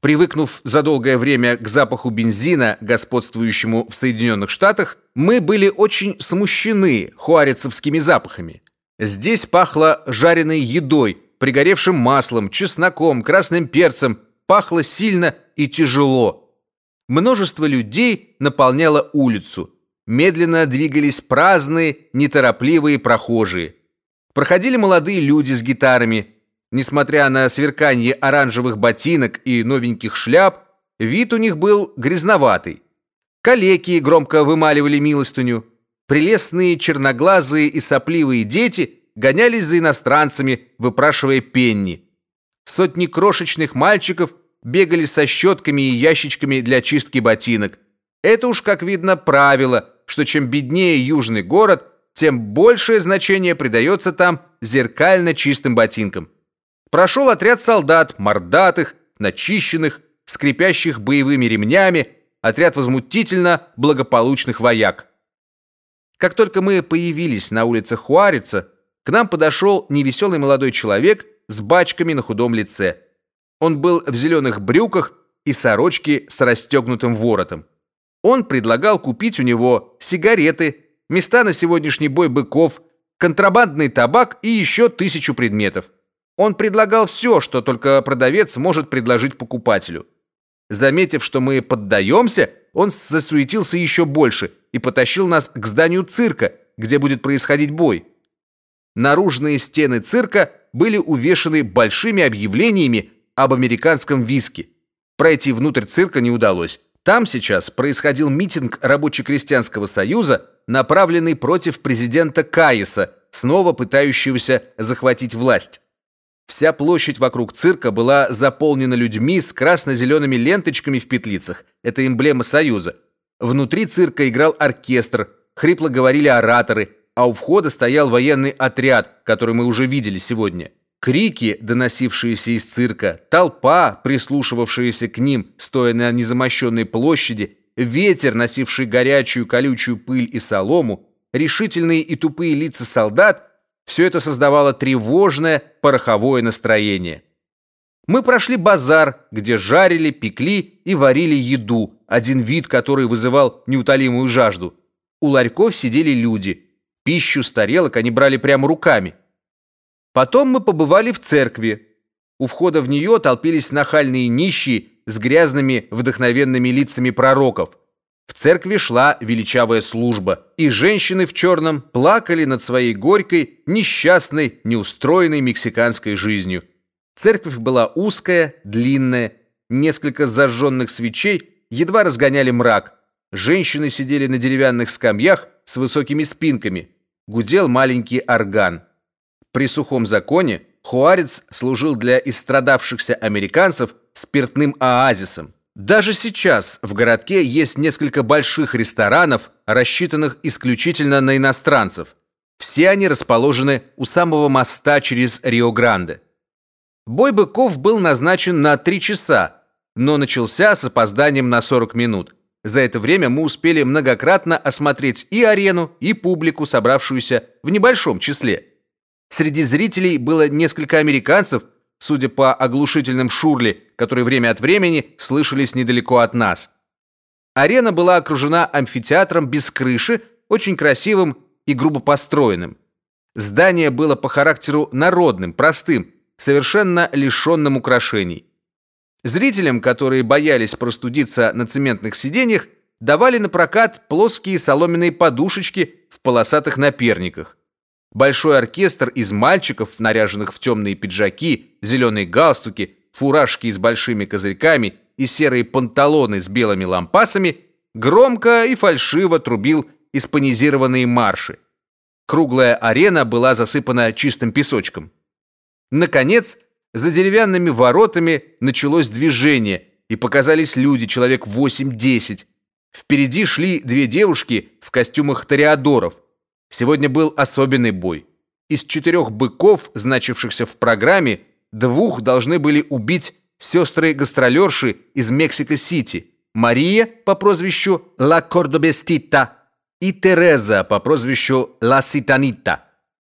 Привыкнув за долгое время к запаху бензина, господствующему в Соединенных Штатах, мы были очень смущены хуарицевскими запахами. Здесь пахло жареной едой, пригоревшим маслом, чесноком, красным перцем, пахло сильно и тяжело. Множество людей наполняло улицу. Медленно двигались праздные, неторопливые прохожие. Проходили молодые люди с гитарами. Несмотря на сверкание оранжевых ботинок и новеньких шляп, вид у них был грязноватый. Калеки громко вымаливали милостыню. Прелестные черноглазые и сопливые дети гонялись за иностранцами, выпрашивая пенни. Сотни крошечных мальчиков бегали со щетками и ящичками для чистки ботинок. Это уж, как видно, правило, что чем беднее южный город, тем большее значение придается там зеркально чистым ботинкам. Прошел отряд солдат, мордатых, начищенных, скрипящих боевыми ремнями, отряд возмутительно благополучных вояк. Как только мы появились на улице Хуарица, к нам подошел невеселый молодой человек с бачками на худом лице. Он был в зеленых брюках и сорочке с расстегнутым воротом. Он предлагал купить у него сигареты, места на сегодняшний бой быков, контрабандный табак и еще тысячу предметов. Он предлагал все, что только продавец может предложить покупателю. Заметив, что мы поддаемся, он засуетился еще больше и потащил нас к зданию цирка, где будет происходить бой. Наружные стены цирка были увешаны большими объявлениями об американском виске. Пройти внутрь цирка не удалось. Там сейчас происходил митинг рабоче-крестьянского союза, направленный против президента Каиса, снова пытающегося захватить власть. Вся площадь вокруг цирка была заполнена людьми с красно-зелеными ленточками в петлицах. Это эмблема союза. Внутри цирка играл оркестр, хрипло говорили ораторы, а у входа стоял военный отряд, который мы уже видели сегодня. Крики, доносившиеся из цирка, толпа, прислушивавшаяся к ним, стоя на незамощенной площади, ветер, носивший горячую колючую пыль и солому, решительные и тупые лица солдат — все это создавало тревожное пороховое настроение. Мы прошли базар, где жарили, пекли и варили еду, один вид, который вызывал неутолимую жажду. У ларьков сидели люди. Пищу с тарелок они брали прямо руками — Потом мы побывали в церкви. У входа в нее толпились нахальные нищие с грязными вдохновенными лицами пророков. В церкви шла величавая служба, и женщины в черном плакали над своей горькой, несчастной, неустроенной мексиканской жизнью. Церковь была узкая, длинная, несколько зажженных свечей едва разгоняли мрак. Женщины сидели на деревянных скамьях с высокими спинками. Гудел маленький орган. При сухом законе Хуарец служил для истрадавшихся американцев спиртным оазисом. Даже сейчас в городке есть несколько больших ресторанов, рассчитанных исключительно на иностранцев. Все они расположены у самого моста через Рио-Гранде. Бой быков был назначен на три часа, но начался с опозданием на 40 минут. За это время мы успели многократно осмотреть и арену, и публику, собравшуюся в небольшом числе. Среди зрителей было несколько американцев, судя по оглушительным шурли, которые время от времени слышались недалеко от нас. Арена была окружена амфитеатром без крыши, очень красивым и грубо построенным. Здание было по характеру народным, простым, совершенно лишенным украшений. Зрителям, которые боялись простудиться на цементных сиденьях, давали на прокат плоские соломенные подушечки в полосатых наперниках. Большой оркестр из мальчиков, наряженных в темные пиджаки, зеленые галстуки, фуражки с большими козырьками и серые панталоны с белыми лампасами, громко и фальшиво трубил испанизированные марши. Круглая арена была засыпана чистым песочком. Наконец, за деревянными воротами началось движение, и показались люди, человек 8-10. Впереди шли две девушки в костюмах тореадоров – Сегодня был особенный бой. Из четырех быков, значившихся в программе, двух должны были убить сестры-гастролерши из Мексико-Сити. Мария по прозвищу Ла Кордобестита и Тереза по прозвищу Ла Ситанита.